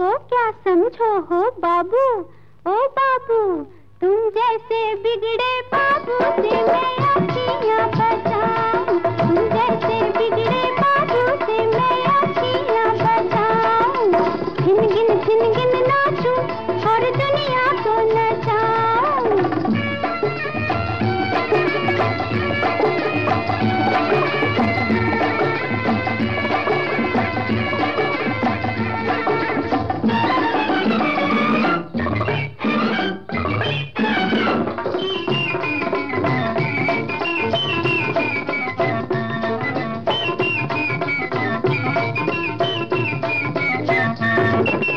को क्या समझो हो बाबू? ओ बाबू तुम जैसे बिगड़े बाबू से मैं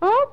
Oh,